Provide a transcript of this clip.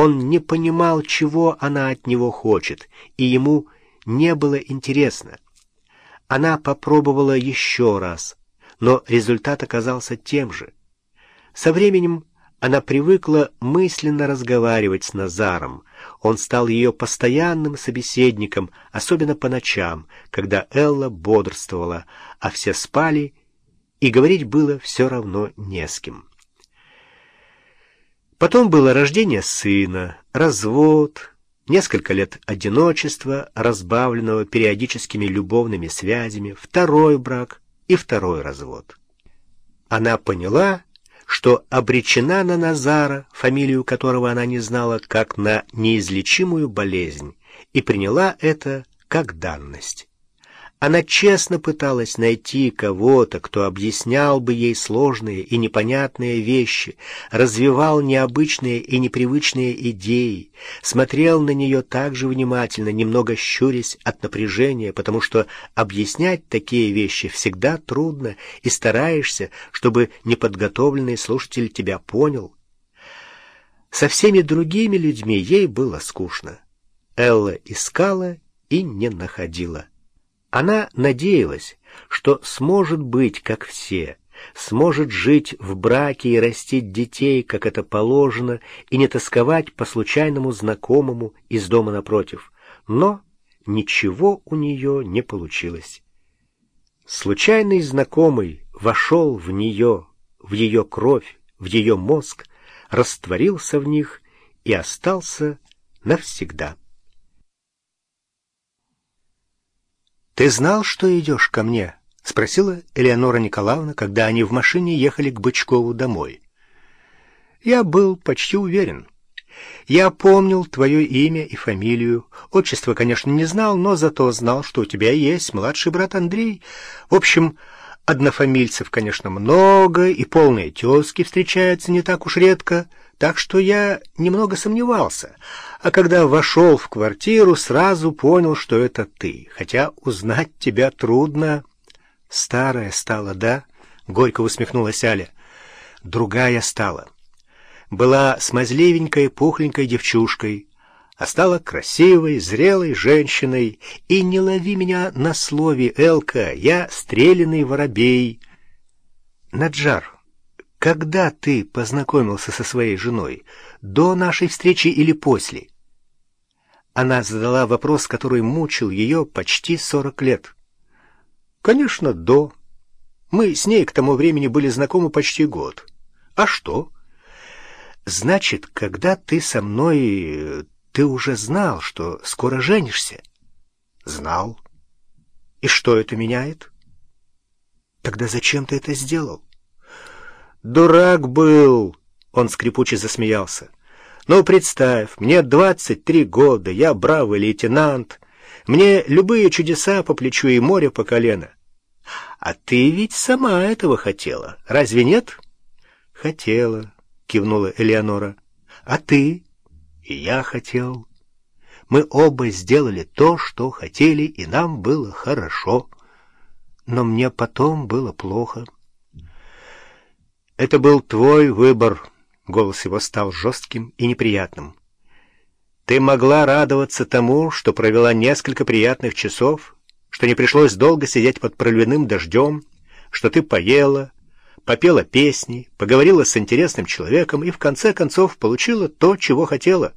Он не понимал, чего она от него хочет, и ему не было интересно. Она попробовала еще раз, но результат оказался тем же. Со временем она привыкла мысленно разговаривать с Назаром. Он стал ее постоянным собеседником, особенно по ночам, когда Элла бодрствовала, а все спали, и говорить было все равно не с кем. Потом было рождение сына, развод, несколько лет одиночества, разбавленного периодическими любовными связями, второй брак и второй развод. Она поняла, что обречена на Назара, фамилию которого она не знала, как на неизлечимую болезнь, и приняла это как данность. Она честно пыталась найти кого-то, кто объяснял бы ей сложные и непонятные вещи, развивал необычные и непривычные идеи, смотрел на нее так же внимательно, немного щурясь от напряжения, потому что объяснять такие вещи всегда трудно, и стараешься, чтобы неподготовленный слушатель тебя понял. Со всеми другими людьми ей было скучно. Элла искала и не находила. Она надеялась, что сможет быть как все, сможет жить в браке и растить детей, как это положено, и не тосковать по случайному знакомому из дома напротив. Но ничего у нее не получилось. Случайный знакомый вошел в нее, в ее кровь, в ее мозг, растворился в них и остался навсегда. «Ты знал, что идешь ко мне?» — спросила Элеонора Николаевна, когда они в машине ехали к Бычкову домой. «Я был почти уверен. Я помнил твое имя и фамилию. Отчество, конечно, не знал, но зато знал, что у тебя есть младший брат Андрей. В общем, однофамильцев, конечно, много, и полные тезки встречаются не так уж редко». Так что я немного сомневался, а когда вошел в квартиру, сразу понял, что это ты, хотя узнать тебя трудно. Старая стала, да? Горько усмехнулась Аля. Другая стала. Была смазливенькой, пухленькой девчушкой, а стала красивой, зрелой женщиной. И не лови меня на слове, Элка, я стрелянный воробей. Наджар, когда ты познакомился со своей женой? До нашей встречи или после? Она задала вопрос, который мучил ее почти сорок лет. Конечно, до. Мы с ней к тому времени были знакомы почти год. А что? Значит, когда ты со мной... Ты уже знал, что скоро женишься? Знал. И что это меняет? Тогда зачем ты это сделал? Дурак был, он скрипуче засмеялся. Ну, представь, мне двадцать три года, я бравый лейтенант. Мне любые чудеса по плечу и море по колено. А ты ведь сама этого хотела, разве нет? Хотела, кивнула Элеонора. А ты? И я хотел. Мы оба сделали то, что хотели, и нам было хорошо. Но мне потом было плохо. «Это был твой выбор», — голос его стал жестким и неприятным. «Ты могла радоваться тому, что провела несколько приятных часов, что не пришлось долго сидеть под проливным дождем, что ты поела, попела песни, поговорила с интересным человеком и в конце концов получила то, чего хотела.